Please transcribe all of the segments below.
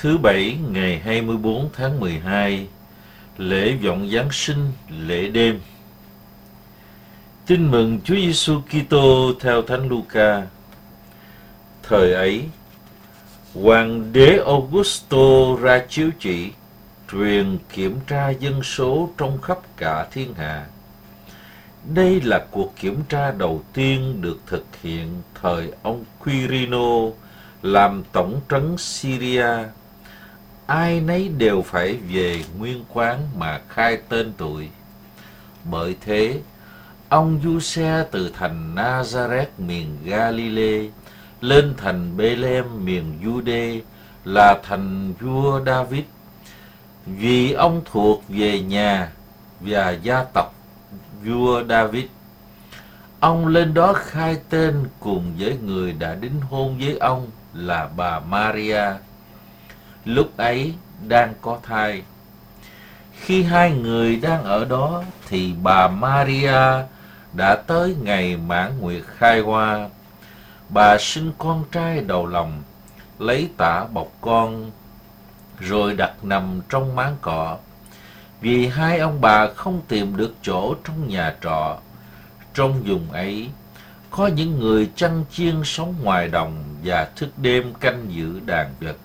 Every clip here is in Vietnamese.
Thứ Bảy ngày 24 tháng 12 Lễ vọng Giáng sinh, lễ đêm Tin mừng Chúa Giêsu Kitô theo Thánh Luca. Thời ấy, Hoàng đế Augusto ra chiếu chỉ truyền kiểm tra dân số trong khắp cả thiên hạ. Đây là cuộc kiểm tra đầu tiên được thực hiện thời ông Quirino làm tổng trấn Syria. Ai nấy đều phải về nguyên quán mà khai tên tuổi. Bởi thế, ông du xe từ thành Nazareth miền Galilee lên thành Bethlehem miền Jude là thành vua David vì ông thuộc về nhà và gia tộc vua David. Ông lên đó khai tên cùng với người đã đính hôn với ông là bà Maria. Lúc ấy đang có thai. Khi hai người đang ở đó thì bà Maria đã tới ngày mãn nguyệt khai hoa. Bà sinh con trai đầu lòng, lấy tả bọc con, rồi đặt nằm trong máng cỏ. Vì hai ông bà không tìm được chỗ trong nhà trọ. Trong vùng ấy, có những người chăn chiên sống ngoài đồng và thức đêm canh giữ đàn vật.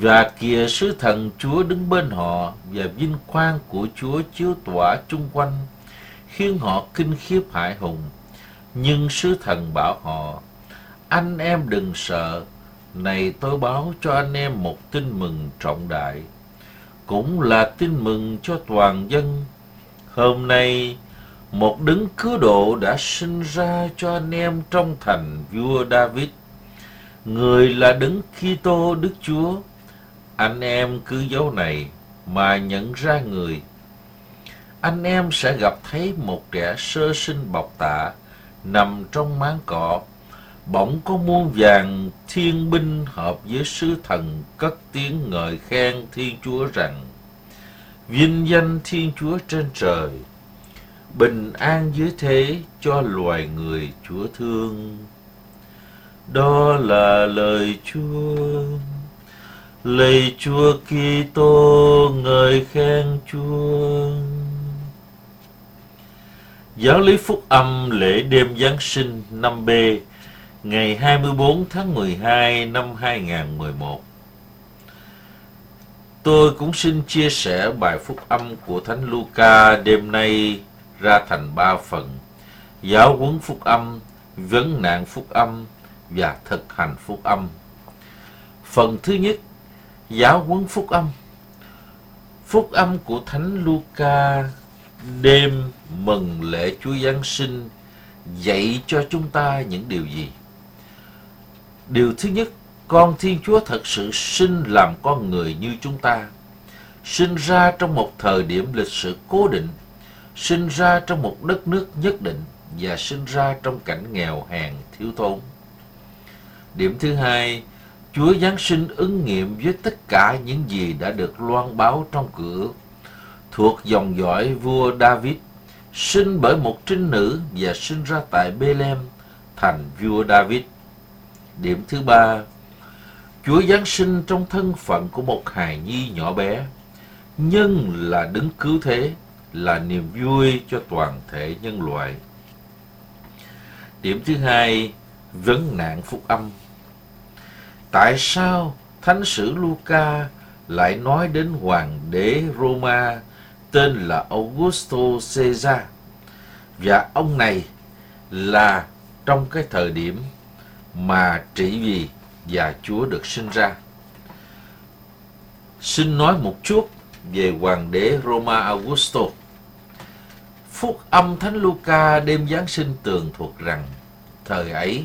Và kìa sứ thần Chúa đứng bên họ và vinh quang của Chúa chiếu tỏa chung quanh, khiến họ kinh khiếp hại hùng. Nhưng sứ thần bảo họ, anh em đừng sợ, này tôi báo cho anh em một tin mừng trọng đại, cũng là tin mừng cho toàn dân. Hôm nay, một đấng cứu độ đã sinh ra cho anh em trong thành vua David. Người là đấng Kitô Đức Chúa. Anh em cứ dấu này mà nhận ra người. Anh em sẽ gặp thấy một trẻ sơ sinh bọc tạ nằm trong máng cỏ. Bỗng có muôn vàng thiên binh hợp với sứ thần cất tiếng ngợi khen Thiên Chúa rằng, Vinh danh Thiên Chúa trên trời, bình an dưới thế cho loài người Chúa thương. Đó là lời Chúa. Lạy Chúa Kitô ngợi khen Chúa. Giáo lý phúc âm lễ đêm Giáng sinh năm B, ngày 24 tháng 12 năm 2011. Tôi cũng xin chia sẻ bài phúc âm của Thánh Luca đêm nay ra thành ba phần giáo huấn phúc âm, vấn nạn phúc âm và thực hành phúc âm phần thứ nhất giáo huấn phúc âm phúc âm của thánh Luca đêm mừng lễ Chúa Giáng sinh dạy cho chúng ta những điều gì điều thứ nhất con Thiên Chúa thật sự sinh làm con người như chúng ta sinh ra trong một thời điểm lịch sử cố định sinh ra trong một đất nước nhất định và sinh ra trong cảnh nghèo hèn thiếu thốn. Điểm thứ hai, Chúa Giáng sinh ứng nghiệm với tất cả những gì đã được loan báo trong cửa thuộc dòng dõi vua David, sinh bởi một trinh nữ và sinh ra tại Bethlehem, thành vua David. Điểm thứ ba, Chúa Giáng sinh trong thân phận của một hài nhi nhỏ bé, nhưng là đứng cứu thế là niềm vui cho toàn thể nhân loại. Điểm thứ hai, vấn nạn phúc âm. Tại sao Thánh sử Luca lại nói đến hoàng đế Roma tên là Augusto Caesar và ông này là trong cái thời điểm mà trị vì và Chúa được sinh ra. Xin nói một chút về hoàng đế Roma Augusto. Phúc âm Thánh Luca đêm Giáng sinh tường thuật rằng, thời ấy,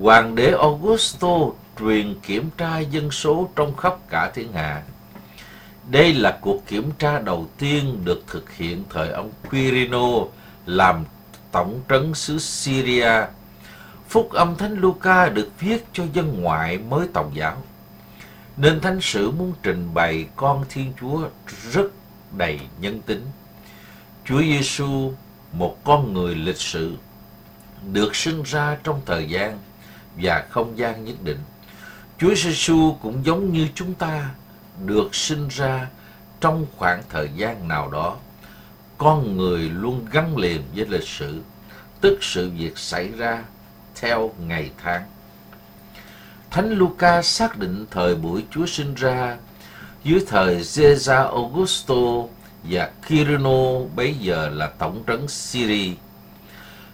Hoàng đế Augusto truyền kiểm tra dân số trong khắp cả thiên hạ. Đây là cuộc kiểm tra đầu tiên được thực hiện thời ông Quirino làm tổng trấn xứ Syria. Phúc âm Thánh Luca được viết cho dân ngoại mới tòng giáo. Nên Thánh sử muốn trình bày con Thiên Chúa rất đầy nhân tính. Chúa Giêsu, một con người lịch sử, được sinh ra trong thời gian và không gian nhất định. Chúa Giêsu cũng giống như chúng ta được sinh ra trong khoảng thời gian nào đó. Con người luôn gắn liền với lịch sử, tức sự việc xảy ra theo ngày tháng. Thánh Luca xác định thời buổi Chúa sinh ra dưới thời Caesar Augusto và Quirino bấy giờ là tổng trấn Syria.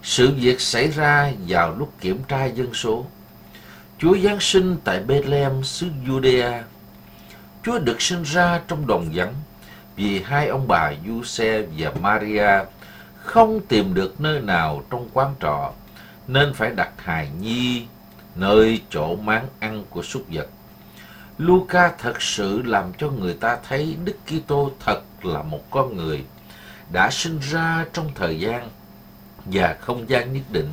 Sự việc xảy ra vào lúc kiểm tra dân số. Chúa Giáng sinh tại Bethlehem, xứ Judea. Chúa được sinh ra trong đồng vắng vì hai ông bà Giuse và Maria không tìm được nơi nào trong quán trọ, nên phải đặt hài nhi, nơi chỗ máng ăn của súc vật. Luca thật sự làm cho người ta thấy Đức Kitô thật là một con người đã sinh ra trong thời gian và không gian nhất định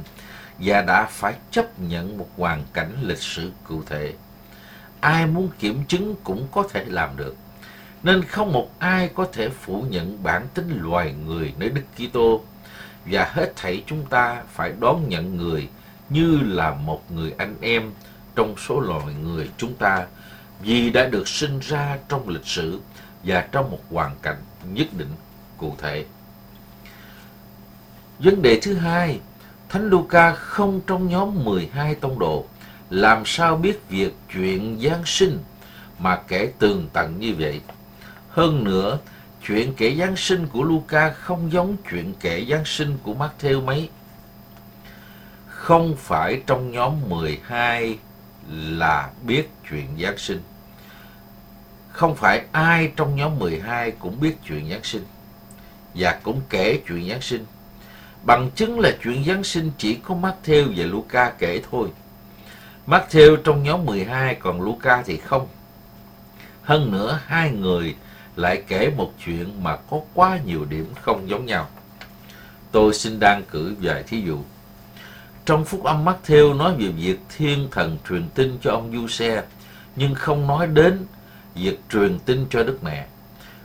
và đã phải chấp nhận một hoàn cảnh lịch sử cụ thể. Ai muốn kiểm chứng cũng có thể làm được. Nên không một ai có thể phủ nhận bản tính loài người nơi Đức Kitô và hết thảy chúng ta phải đón nhận người như là một người anh em trong số loài người chúng ta vì đã được sinh ra trong lịch sử và trong một hoàn cảnh nhất định cụ thể. Vấn đề thứ hai, Thánh Luca không trong nhóm 12 tông đồ, làm sao biết việc chuyện Giáng sinh mà kể tường tận như vậy. Hơn nữa, chuyện kể Giáng sinh của Luca không giống chuyện kể Giáng sinh của Matthew mấy. Không phải trong nhóm 12 là biết chuyện Giáng sinh. Không phải ai trong nhóm 12 cũng biết chuyện Giáng sinh và cũng kể chuyện Giáng sinh. Bằng chứng là chuyện Giáng sinh chỉ có Matthew và Luca kể thôi. Matthew trong nhóm 12 còn Luca thì không. Hơn nữa hai người lại kể một chuyện mà có quá nhiều điểm không giống nhau. Tôi xin đăng cử vài thí dụ. Trong phúc âm Matthew nói về việc thiên thần truyền tin cho ông Du Xe, nhưng không nói đến việc truyền tin cho Đức Mẹ.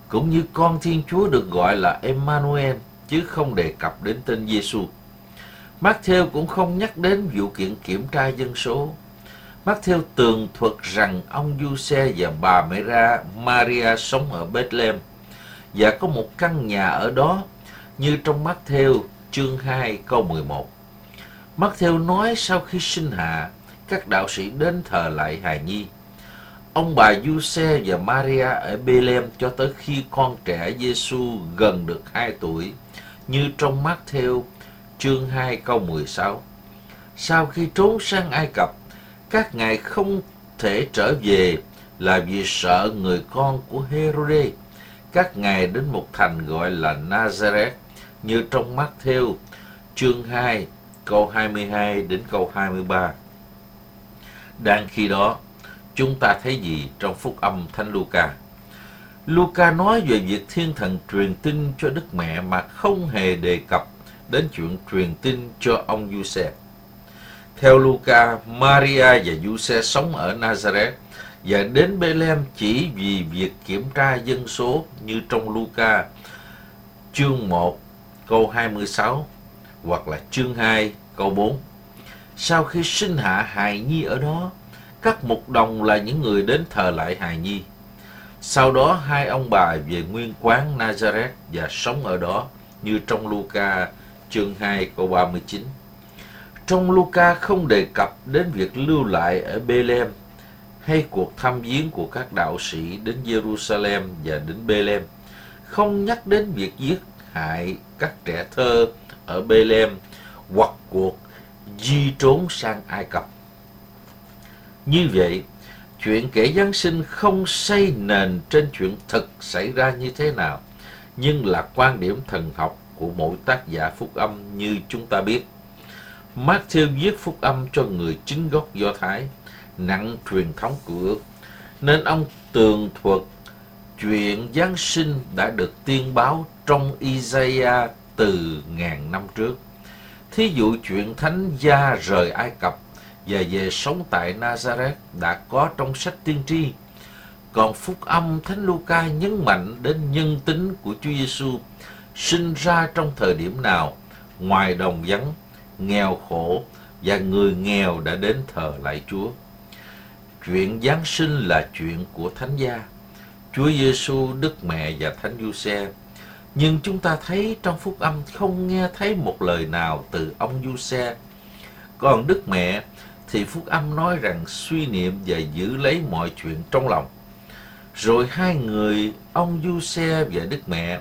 Cũng như con Thiên Chúa được gọi là Emmanuel, chứ không đề cập đến tên Giêsu. Matthew cũng không nhắc đến vụ kiện kiểm tra dân số. Matthew tường thuật rằng ông Giuse và bà Mera Maria sống ở Bethlehem và có một căn nhà ở đó như trong Matthew chương 2 câu 11. Matthew nói sau khi sinh hạ, các đạo sĩ đến thờ lại hài nhi. Ông bà Giuse và Maria ở Bethlehem cho tới khi con trẻ Giêsu gần được 2 tuổi như trong Matthew chương 2 câu 16. Sau khi trốn sang Ai Cập, các ngài không thể trở về là vì sợ người con của Herod. Các ngài đến một thành gọi là Nazareth như trong Matthew chương 2 câu 22 đến câu 23. Đang khi đó, chúng ta thấy gì trong phúc âm Thánh Luca? Luca nói về việc thiên thần truyền tin cho Đức Mẹ mà không hề đề cập đến chuyện truyền tin cho ông Giuse. Theo Luca, Maria và Giuse sống ở Nazareth và đến Bethlehem chỉ vì việc kiểm tra dân số như trong Luca chương 1 câu 26 hoặc là chương 2 câu 4. Sau khi sinh hạ hài nhi ở đó, các mục đồng là những người đến thờ lại hài nhi. Sau đó hai ông bà về nguyên quán Nazareth và sống ở đó như trong Luca chương 2 câu 39. Trong Luca không đề cập đến việc lưu lại ở Bethlehem hay cuộc thăm viếng của các đạo sĩ đến Jerusalem và đến Bethlehem, không nhắc đến việc giết hại các trẻ thơ ở Bethlehem hoặc cuộc di trốn sang Ai Cập. Như vậy, chuyện kể Giáng sinh không xây nền trên chuyện thực xảy ra như thế nào, nhưng là quan điểm thần học của mỗi tác giả phúc âm như chúng ta biết. Matthew viết phúc âm cho người chính gốc Do Thái, nặng truyền thống của nên ông tường thuật chuyện Giáng sinh đã được tiên báo trong Isaiah từ ngàn năm trước. Thí dụ chuyện thánh gia rời Ai Cập và về sống tại Nazareth đã có trong sách tiên tri. Còn phúc âm Thánh Luca nhấn mạnh đến nhân tính của Chúa Giêsu sinh ra trong thời điểm nào ngoài đồng vắng, nghèo khổ và người nghèo đã đến thờ lại Chúa. chuyện Giáng sinh là chuyện của Thánh gia, Chúa Giêsu, Đức Mẹ và Thánh Giuse. Nhưng chúng ta thấy trong phúc âm không nghe thấy một lời nào từ ông Giuse. Còn Đức Mẹ thì phúc âm nói rằng suy niệm và giữ lấy mọi chuyện trong lòng. Rồi hai người, ông du xe và Đức Mẹ,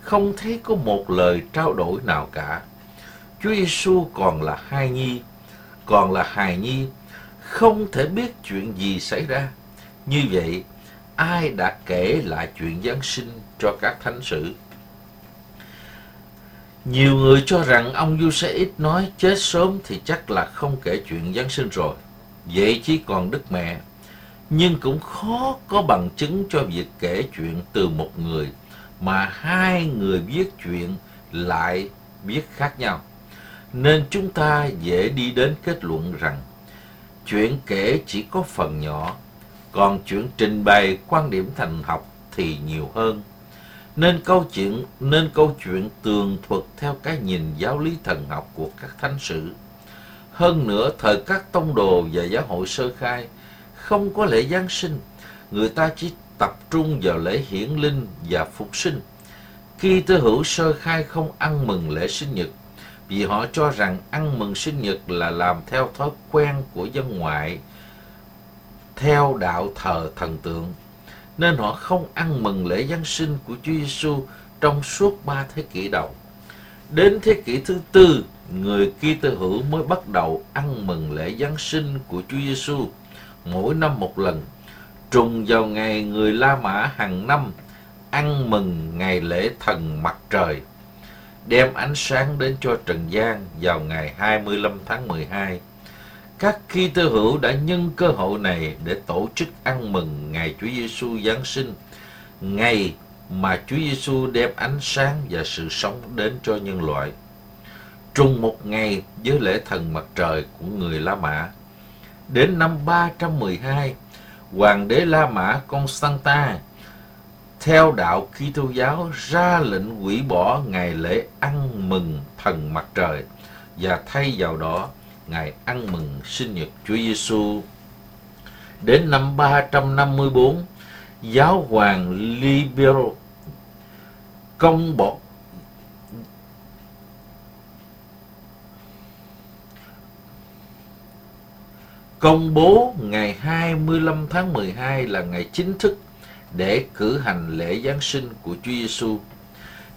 không thấy có một lời trao đổi nào cả. Chúa Giêsu còn là hai nhi, còn là hài nhi, không thể biết chuyện gì xảy ra. Như vậy, ai đã kể lại chuyện Giáng sinh cho các thánh sử? Nhiều người cho rằng ông Du sẽ ít nói chết sớm thì chắc là không kể chuyện Giáng sinh rồi. Vậy chỉ còn Đức Mẹ. Nhưng cũng khó có bằng chứng cho việc kể chuyện từ một người mà hai người viết chuyện lại viết khác nhau. Nên chúng ta dễ đi đến kết luận rằng chuyện kể chỉ có phần nhỏ, còn chuyện trình bày quan điểm thành học thì nhiều hơn. Nên câu chuyện nên câu chuyện tường thuật theo cái nhìn giáo lý thần học của các thánh sử. Hơn nữa, thời các tông đồ và giáo hội sơ khai không có lễ Giáng sinh, người ta chỉ tập trung vào lễ hiển linh và phục sinh. Khi tư hữu sơ khai không ăn mừng lễ sinh nhật, vì họ cho rằng ăn mừng sinh nhật là làm theo thói quen của dân ngoại, theo đạo thờ thần tượng, nên họ không ăn mừng lễ Giáng sinh của Chúa Giêsu trong suốt ba thế kỷ đầu. Đến thế kỷ thứ tư, người Kitô hữu mới bắt đầu ăn mừng lễ Giáng sinh của Chúa Giêsu mỗi năm một lần, trùng vào ngày người La Mã hàng năm ăn mừng ngày lễ thần mặt trời, đem ánh sáng đến cho Trần gian vào ngày 25 tháng 12. Các Kitô hữu đã nhân cơ hội này để tổ chức ăn mừng ngày Chúa Giêsu Giáng sinh, ngày mà Chúa Giêsu đem ánh sáng và sự sống đến cho nhân loại. Trùng một ngày với lễ thần mặt trời của người La Mã. Đến năm 312, Hoàng đế La Mã Constanta theo đạo Kitô giáo ra lệnh hủy bỏ ngày lễ ăn mừng thần mặt trời và thay vào đó ngày ăn mừng sinh nhật Chúa Giêsu. Đến năm 354, giáo hoàng Libero công bố công bố ngày 25 tháng 12 là ngày chính thức để cử hành lễ Giáng sinh của Chúa Giêsu.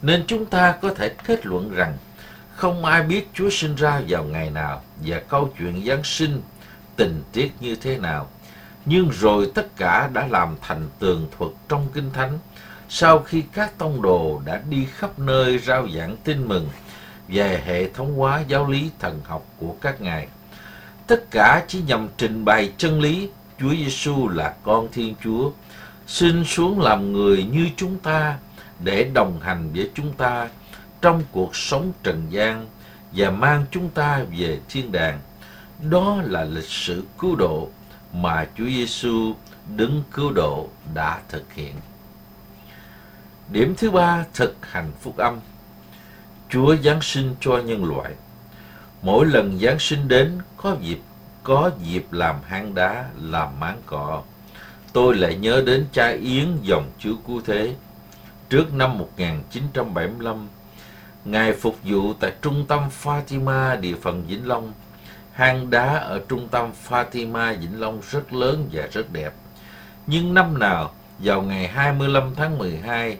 Nên chúng ta có thể kết luận rằng không ai biết Chúa sinh ra vào ngày nào và câu chuyện Giáng sinh tình tiết như thế nào. Nhưng rồi tất cả đã làm thành tường thuật trong Kinh Thánh sau khi các tông đồ đã đi khắp nơi rao giảng tin mừng về hệ thống hóa giáo lý thần học của các ngài. Tất cả chỉ nhằm trình bày chân lý, Chúa Giêsu là con Thiên Chúa, xin xuống làm người như chúng ta để đồng hành với chúng ta trong cuộc sống trần gian và mang chúng ta về thiên đàng. Đó là lịch sử cứu độ mà Chúa Giêsu đứng cứu độ đã thực hiện. Điểm thứ ba, thực hành phúc âm. Chúa Giáng sinh cho nhân loại. Mỗi lần Giáng sinh đến có dịp có dịp làm hang đá, làm máng cỏ, tôi lại nhớ đến cha Yến dòng Chúa Cứu Thế. Trước năm 1975, Ngài phục vụ tại trung tâm Fatima, địa phận Vĩnh Long. Hang đá ở trung tâm Fatima, Vĩnh Long rất lớn và rất đẹp. Nhưng năm nào, vào ngày 25 tháng 12,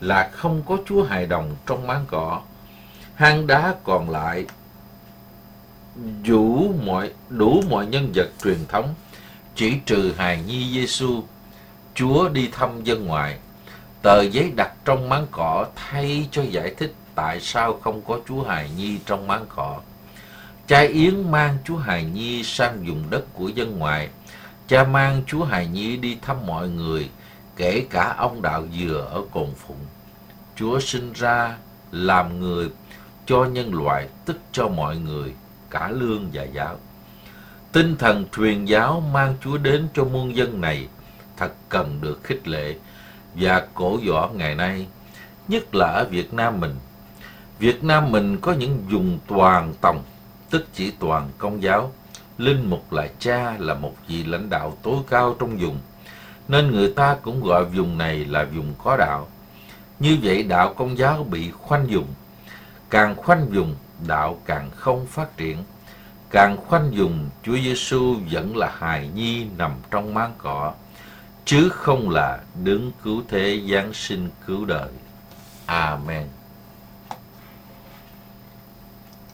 là không có Chúa Hài Đồng trong máng cỏ. Hang đá còn lại đủ mọi đủ mọi nhân vật truyền thống chỉ trừ hài nhi Giêsu, Chúa đi thăm dân ngoại. Tờ giấy đặt trong máng cỏ thay cho giải thích tại sao không có Chúa hài nhi trong máng cỏ. Cha Yến mang Chúa hài nhi sang vùng đất của dân ngoại. Cha mang Chúa hài nhi đi thăm mọi người, kể cả ông đạo dừa ở cồn phụng. Chúa sinh ra làm người cho nhân loại, tức cho mọi người, cả lương và giáo. Tinh thần truyền giáo mang Chúa đến cho muôn dân này thật cần được khích lệ và cổ võ ngày nay, nhất là ở Việt Nam mình. Việt Nam mình có những vùng toàn tòng, tức chỉ toàn công giáo, Linh Mục là cha là một vị lãnh đạo tối cao trong vùng, nên người ta cũng gọi vùng này là vùng có đạo. Như vậy đạo công giáo bị khoanh vùng. Càng khoanh vùng, đạo càng không phát triển. Càng khoanh vùng, Chúa Giêsu vẫn là hài nhi nằm trong máng cỏ, chứ không là đứng cứu thế Giáng sinh cứu đời. Amen.